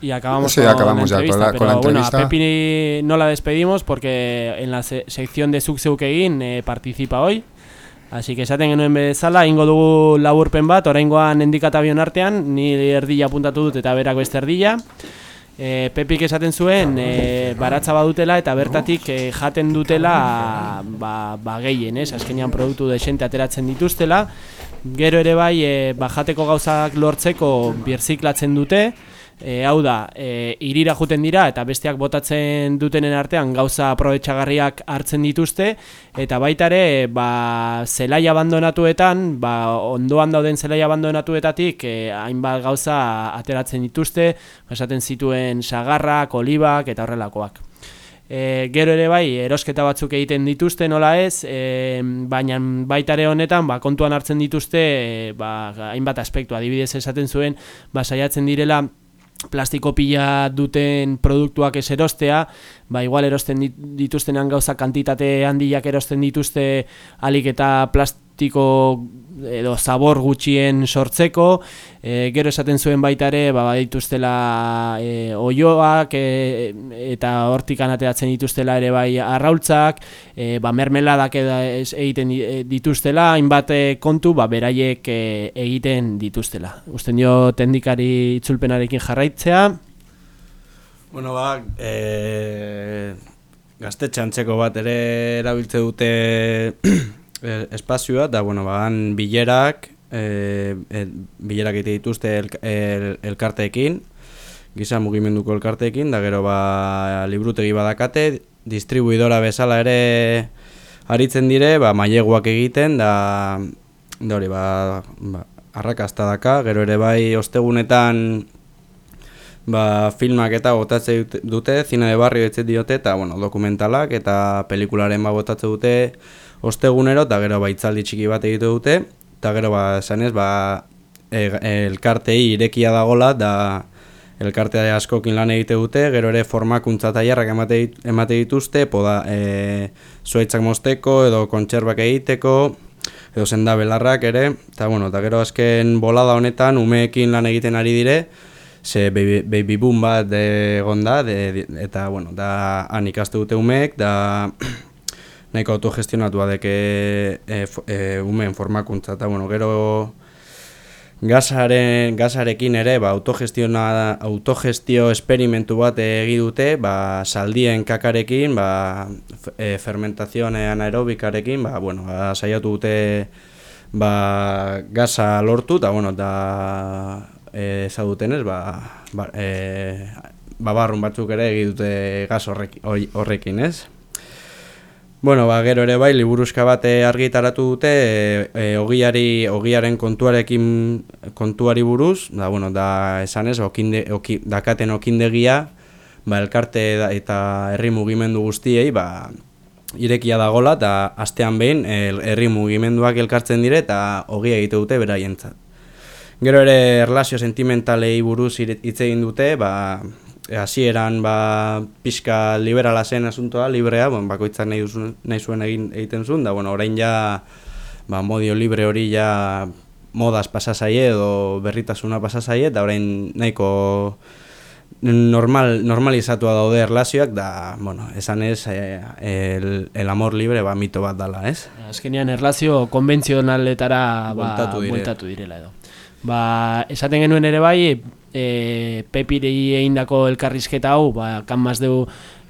y acabamos, Sí, con, acabamos la ya con entrevista. la- con la pero bueno, a entrevista. Pepi no la despedimos porque en la se- sección de Zuxeuk egin eh, participa hoy. Así que esaten genuen bezala, ingo dugu laburpen bat, oraingoan endikata bion artean, ni erdila apuntatu dut eta berak beste erdila. E, Pepik esaten zuen, e, baratza badutela eta bertatik e, jaten dutela ba, ba gehien, ez? Azkenean produktu desente ateratzen dituztela. Gero ere bai, e, ba, jateko gauzak lortzeko birziklatzen dute, e, hau da, e, irira juten dira eta besteak botatzen dutenen artean gauza aprobetxagarriak hartzen dituzte eta baita ere ba, zelai abandonatuetan, ba, ondoan dauden zelai abandonatuetatik e, hainbat gauza ateratzen dituzte, esaten zituen sagarrak, olibak eta horrelakoak. E, gero ere bai, erosketa batzuk egiten dituzte, nola ez, e, baina baita ere honetan, ba, kontuan hartzen dituzte, e, ba, hainbat aspektu, adibidez esaten zuen, ba, saiatzen direla, plastiko pila duten produktuak ez erostea, ba igual erosten dit- dituztenean gauza kantitate handiak erosten dituzte alik eta plastiko edo zabor gutxien sortzeko, e, gero esaten zuen baita ere, ba dituztela e, oioak e, eta hortikan ateratzen dituztela ere bai arraultzak, e, ba mermeladak egiten di- dituztela, hainbat kontu ba beraiek e, egiten dituztela. Usten dio tendikari itzulpenarekin jarraitzea, Bueno, ba, e, gaztetxe antzeko bat ere erabiltze dute espazioa, da, bueno, ba, han bilerak, e, e, bilerak egite dituzte el, el, elkarteekin, giza mugimenduko elkarteekin, da gero ba, liburutegi badakate, distribuidora bezala ere aritzen dire, ba, maileguak egiten, da, da hori, ba, ba, arrakasta daka, gero ere bai ostegunetan ba, filmak eta botatze dute- zine de barrio etxe diote, eta bueno, dokumentalak eta pelikularen ba botatze dute ostegunero, eta gero ba, itzaldi txiki bat egite dute, eta gero ba, esanez, ba, e, elkartei irekia dagola, da elkartea askokin lan egite dute, gero ere formakuntza tailerrak emate, emate dituzte, poda, e, zuaitzak mosteko edo kontserbak egiteko, edo senda belarrak ere, eta bueno, eta gero azken bolada honetan umeekin lan egiten ari dire, ze baby, baby boom bat egon da, eta bueno, da han ikaste dute umeek, da nahiko autogestionatua deke e, fo- e, umeen formakuntza, eta bueno, gero Gazaren, gazarekin ere ba, autogestiona, autogestio esperimentu bat egi dute, ba, saldien kakarekin, ba, e, fermentazioan anaerobikarekin, ba, bueno, ba, saiatu dute ba, gaza lortu, eta bueno, da e, ezagutenez, ba, ba, e, babarrun batzuk ere egi dute gaz horrek, hoi- horrekin, ez? Bueno, ba, gero ere bai, liburuzka bat eh, argitaratu dute, e, e, ogiari, ogiaren kontuarekin kontuari buruz, da, bueno, da esanez, okinde, oki, dakaten okindegia, ba, elkarte da, eta herri mugimendu guztiei, ba, irekia dagola, eta astean behin herri mugimenduak elkartzen dire, eta ogia egite dute beraientzat. Gero ere erlazio sentimentalei buruz hitz egin dute, ba, hasieran ba, pixka liberala zen asuntoa, librea, bon, bakoitzak nahi, duzun, nahi zuen egin, egiten zuen, da bueno, orain ja ba, modio libre hori ja modaz pasazaie edo berritasuna pasazaie, eta orain nahiko normal, normalizatua daude erlazioak, da, bueno, esan ez, eh, el, el amor libre ba, mito bat dala, ez? Azkenean erlazio konbentzionaletara ba, bueltatu direla edo. Ba, esaten genuen ere bai, e, pepirei eindako elkarrizketa hau, ba, kan deu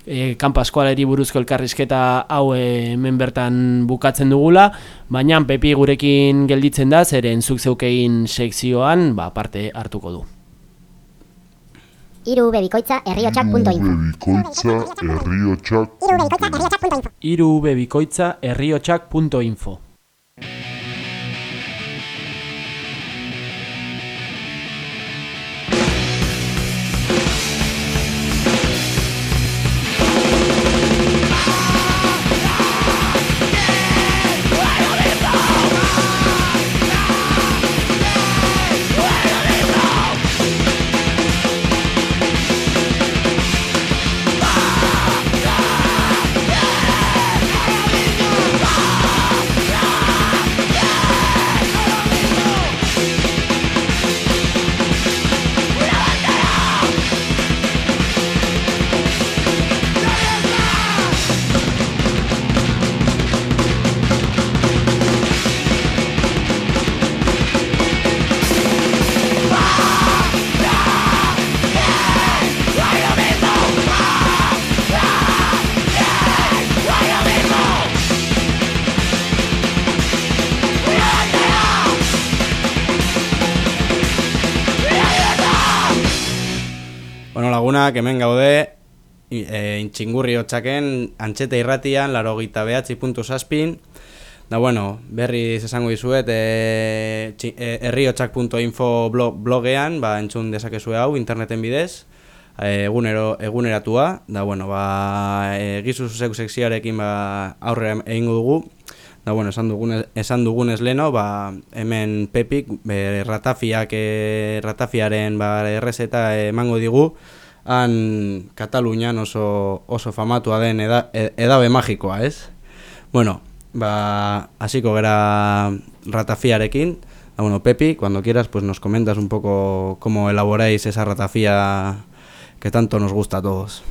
e, kan paskualeri buruzko elkarrizketa hau e, hemen bertan bukatzen dugula, baina pepi gurekin gelditzen da, zeren zuk zeukein sekzioan ba, parte hartuko du. Iru bebikoitza herriotxak.info Iru bebikoitza herriotxak.info e, intxingurri hotxaken antxeta irratian, laro gita behatzi puntu saspin da bueno, berri esango dizuet e, e, herriotxak.info blog, blogean ba, entzun dezakezue hau interneten bidez e, egunero, eguneratua. Da bueno, ba, e, gizu zuzek sekzioarekin ba, aurre egingo dugu. Da bueno, esan dugunez, esan dugunez leno, ba, hemen Pepik be, ratafiak, e, ratafiaren ba, errezeta emango digu han Katalunian oso, oso famatua den eda, e, edabe magikoa, ez? Bueno, ba, hasiko gera ratafiarekin. Ah, bueno, Pepi, cuando quieras, pues nos comentas un poco cómo elaboráis esa ratafía que tanto nos gusta a todos.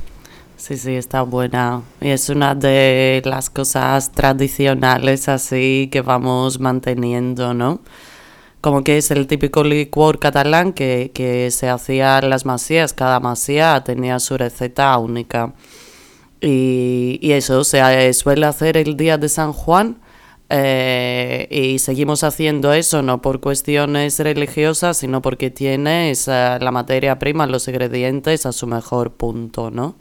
Sí, sí, está buena. Y es una de las cosas tradicionales así que vamos manteniendo, ¿no? Como que es el típico licor catalán que, que se hacía en las masías, cada masía tenía su receta única. Y, y eso se suele hacer el día de San Juan eh, y seguimos haciendo eso no por cuestiones religiosas, sino porque tiene la materia prima, los ingredientes a su mejor punto, ¿no?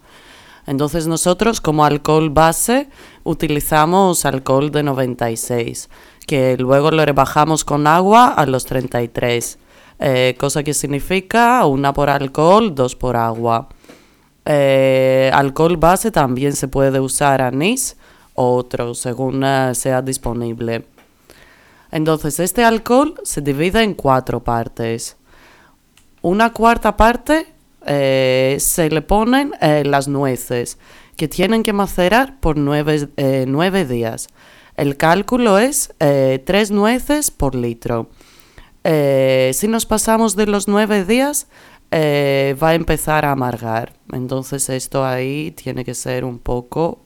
Entonces nosotros como alcohol base utilizamos alcohol de 96 que luego lo rebajamos con agua a los 33, eh, cosa que significa una por alcohol, dos por agua. Eh, alcohol base también se puede usar anís o otro, según eh, sea disponible. Entonces, este alcohol se divide en cuatro partes. Una cuarta parte se le ponen las nueces, que tienen que macerar por nueve días. El cálculo es eh, tres nueces por litro. Eh, si nos pasamos de los nueve días, eh, va a empezar a amargar. Entonces esto ahí tiene que ser un poco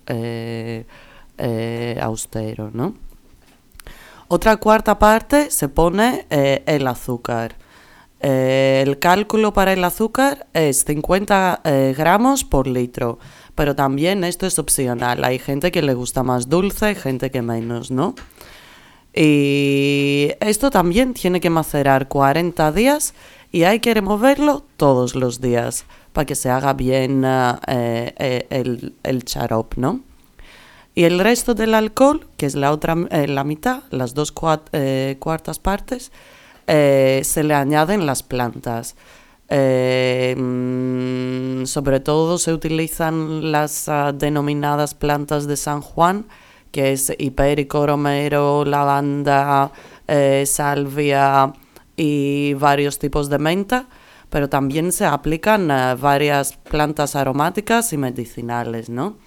austero, ¿no? Otra cuarta parte se pone el azúcar. el cálculo para el azúcar es 50 gramos por litro pero también esto es opcional. Hay gente que le gusta más dulce, gente que menos, ¿no? Y esto también tiene que macerar 40 días y hay que removerlo todos los días para que se haga bien eh, eh, el, el charop, ¿no? Y el resto del alcohol, que es la otra eh, la mitad, las dos cuartas partes, se le añaden las plantas. Eh, mm, sobre todo se utilizan las uh, denominadas plantas de San Juan, que es hipérico, romero, lavanda, eh, salvia y varios tipos de menta, pero también se aplican eh, varias plantas aromáticas y medicinales, ¿no?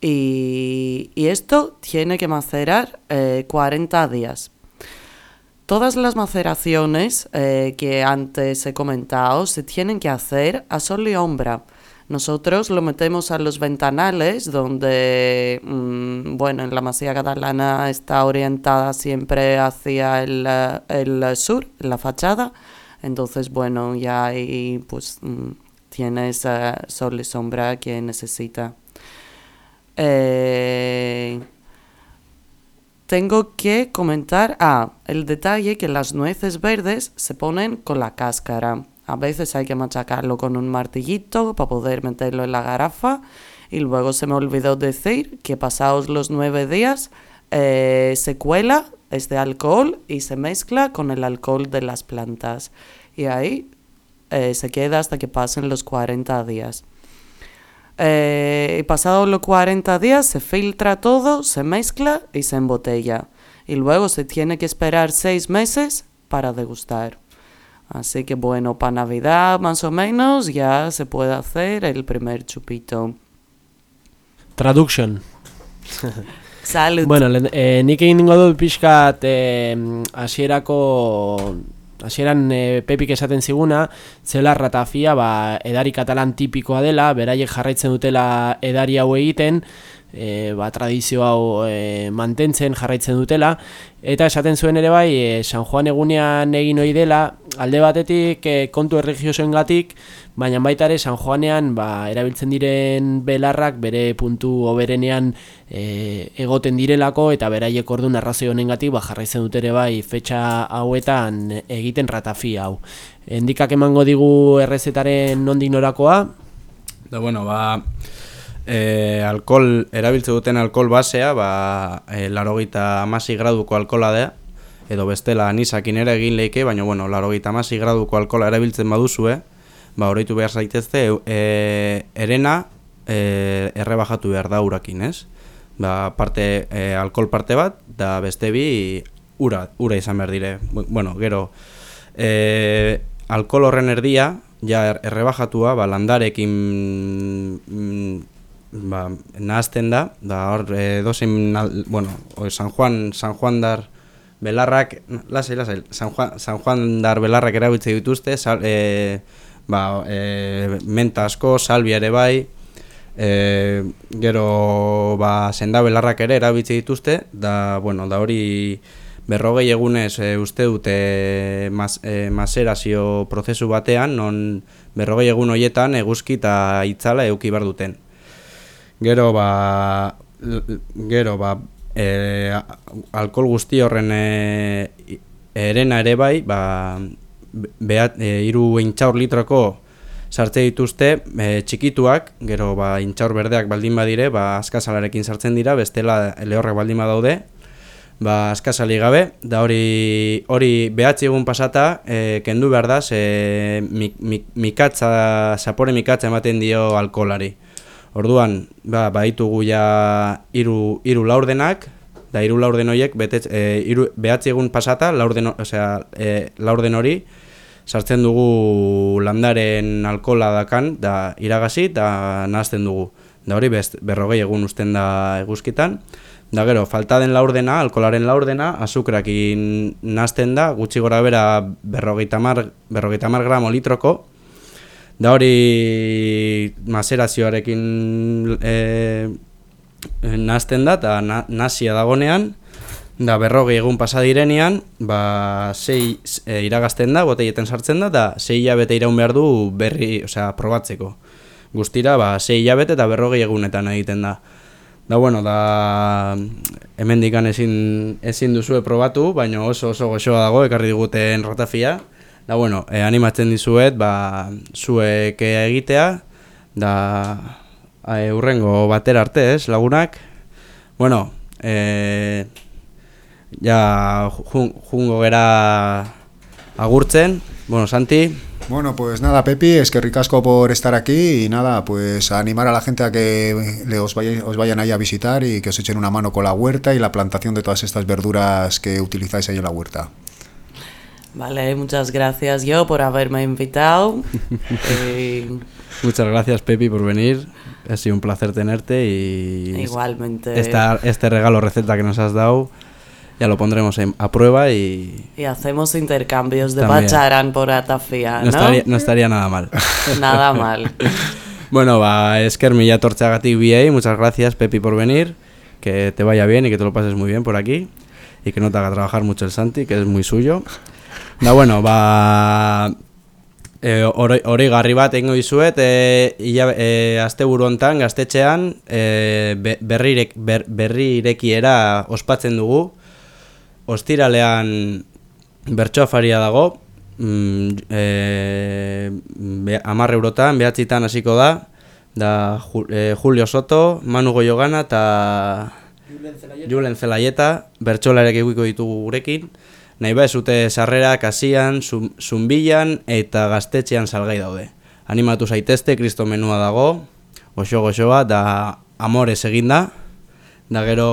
Y, esto tiene que macerar eh, 40 días. Todas las maceraciones eh, que antes he comentado se tienen que hacer a sol y sombra. Nosotros lo metemos a los ventanales, donde, mm, bueno, en la masía catalana está orientada siempre hacia el, eh, sur, la fachada. Entonces, bueno, ya ahí pues mm, tienes eh, sol y sombra que necesita. Eh, tengo que comentar, ah, el detalle que las nueces verdes se ponen con la cáscara. A veces hay que machacarlo con un martillito para poder meterlo en la garrafa. Y luego se me olvidó decir que pasados los nueve días eh, se cuela este alcohol y se mezcla con el alcohol de las plantas. Y ahí eh, se queda hasta que pasen los 40 días. Eh, y pasados los 40 días se filtra todo, se mezcla y se embotella. Y luego se tiene que esperar seis meses para degustar. Así que bueno, para Navidad más o menos ya se puede hacer el primer chupito. Traduction. Salud. Bueno, eh, nik egin dingo dut pixkat eh, hasierako hasieran eh, Pepik esaten ziguna, zela ratafia ba, edari katalan tipikoa dela, beraiek jarraitzen dutela edari hau egiten, e, ba, tradizio hau e, mantentzen jarraitzen dutela, eta esaten zuen ere bai, e, San Juan egunean egin ohi dela, alde batetik e, kontu erregiosoengatik, baina baita ere San Juanean ba, erabiltzen diren belarrak bere puntu oberenean e, egoten direlako eta beraiek orduan arrazoi honengatik ba, jarraitzen dut ere bai fetxa hauetan egiten ratafia hau. Endikak emango digu errezetaren nondik norakoa, Da, bueno, ba, e, alkohol, erabiltze duten alkohol basea, ba, e, larogeita amasi graduko alkohola da, edo bestela anisakin ere egin leike, baina, bueno, larogeita amasi graduko alkohola erabiltzen baduzue, ba, oroitu behar zaitezte, e, erena e, errebajatu behar da urakin, ez? Ba, parte, e, alkohol parte bat, da beste bi ura, ura izan behar dire. Bu- Bueno, gero, e, alkohol horren erdia, ja er- errebajatua, ba, landarekin mm, ba, nahazten da, da hor e, dozein, al- bueno, o, San Juan, San Juan dar belarrak, lasai, lasai, San Juan, San Juan dar belarrak erabiltze dituzte, sal, e, ba, e, menta asko, salbia ere bai, e, gero ba, senda belarrak ere erabiltze dituzte, da, bueno, da hori berrogei egunez e, uste dute mas, e, maserazio prozesu batean, non berrogei egun hoietan eguzki eta itzala euki bar duten. Gero ba, gero ba, e, alkohol guzti horren e, erena ere bai, ba, be- behat, e, iru intxaur litroko sartze dituzte e, txikituak, gero ba, intxaur berdeak baldin badire, ba, askasalarekin sartzen dira, bestela lehorrak baldin badaude, ba, askasali gabe, da hori hori behatzi egun pasata e, kendu behar da, ze mi, mi, mikatza, zapore mikatza ematen dio alkolari. Orduan, ba, baditugu ja hiru hiru laurdenak, da hiru laurden horiek betetz, e, hiru, behatzi egun pasata, laurden, osea, e, laurden hori, sartzen dugu landaren alkola dakan, da iragazi eta nahazten dugu. Da hori best, berrogei egun usten da eguzkitan. Da gero, falta den laurdena, alkolaren laurdena, azukrakin nahazten da, gutxi gora bera berrogeita mar, berrogeita mar gramo litroko. Da hori maserazioarekin e, nahazten da, eta na, nazia dagonean, da berrogei egun pasa direnean, ba, sei e, iragazten da, boteietan sartzen da, eta sei hilabete iraun behar du berri, osea, probatzeko. Guztira, ba, sei hilabete eta berrogei egunetan egiten da. Da, bueno, da, hemendikan ezin, ezin duzue probatu, baina oso oso goxoa dago, ekarri diguten ratafia. Da, bueno, e, animatzen dizuet, ba, zuek egitea, da, e, urrengo batera arte, ez, lagunak. Bueno, e, ja jun, jungo gera agurtzen. Bueno, Santi, Bueno, pues nada, Pepi, es que ricasco por estar aquí y nada, pues animar a la gente a que le os, vaya- os vayan ahí a visitar y que os echen una mano con la huerta y la plantación de todas estas verduras que utilizáis ahí en la huerta. Vale, muchas gracias yo por haberme invitado. y Muchas gracias, Pepi, por venir. Ha sido un placer tenerte y igualmente. esta, este regalo receta que nos has dado ya lo pondremos en- a prueba y Y hacemos intercambios de También. bacharan por atafia, no, ¿no? estaría, no estaría nada mal. Nada mal. Bueno, ba, esker mila tortxagatik biei, muchas gracias Pepi por venir, que te vaya bien y que te lo pases muy bien por aquí, y que no te haga trabajar mucho el Santi, que es muy suyo. Da bueno, ba, e, hori, hori garri bat egingo dizuet, e, ia, e, asteburu hontan gaztetxean e, be- berri, irek, ber, berri ospatzen dugu, ostiralean bertsoafaria dago, mm, e, be, amar eurotan, behatzitan hasiko da, da Ju- e, Julio Soto, Manu Goiogana eta Julen Zelaieta, bertsolarek egiko ditugu gurekin, nahi ba zute sarrera kasian, zum, zumbilan eta gaztetxean salgai daude. Animatu zaitezte, kristo menua dago, goxo-goxoa, da amores eginda, da. Gero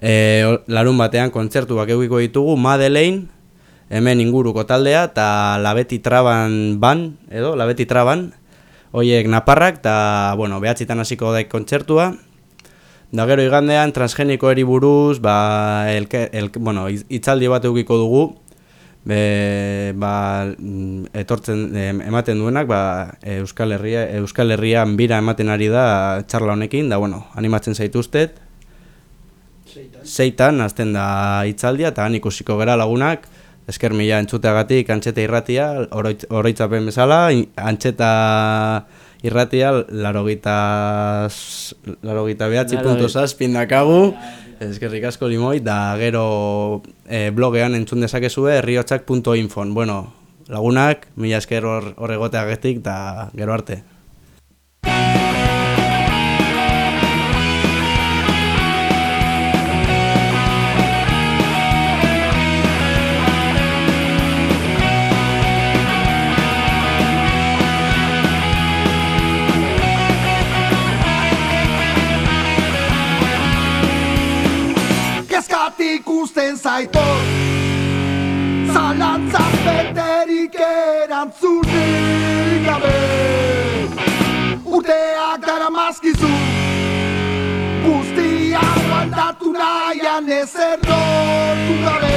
e, larun batean kontzertuak egiko ditugu, Madeleine, hemen inguruko taldea, eta Labeti Traban ban, edo, Labeti Traban, hoiek naparrak, eta, bueno, behatzitan hasiko daik kontzertua, Da gero igandean transgenikoeri buruz, ba, elke, elke, bueno, hitzaldi bat edukiko dugu, be, ba, mm, etortzen em, ematen duenak, ba, Euskal Herria, Euskal Herrian bira ematen ari da txarla honekin, da bueno, animatzen zaituztet. Seitan. Hasten da hitzaldia eta han ikusiko gera lagunak, esker mila entzuteagatik antxeta irratia, oroitz- oroitzapen bezala, antxeta irratia larogita, s- larogita behatzi puntu zazpin dakagu, eskerrik asko limoi, da gero e, blogean entzun dezakezue herriotxak.infon. Bueno, lagunak, mila esker hor, hor egoteagatik, da gero arte. Erantzunik gabe Urteak dara mazkizu Guztia guantatu nahian ezer lortu gabe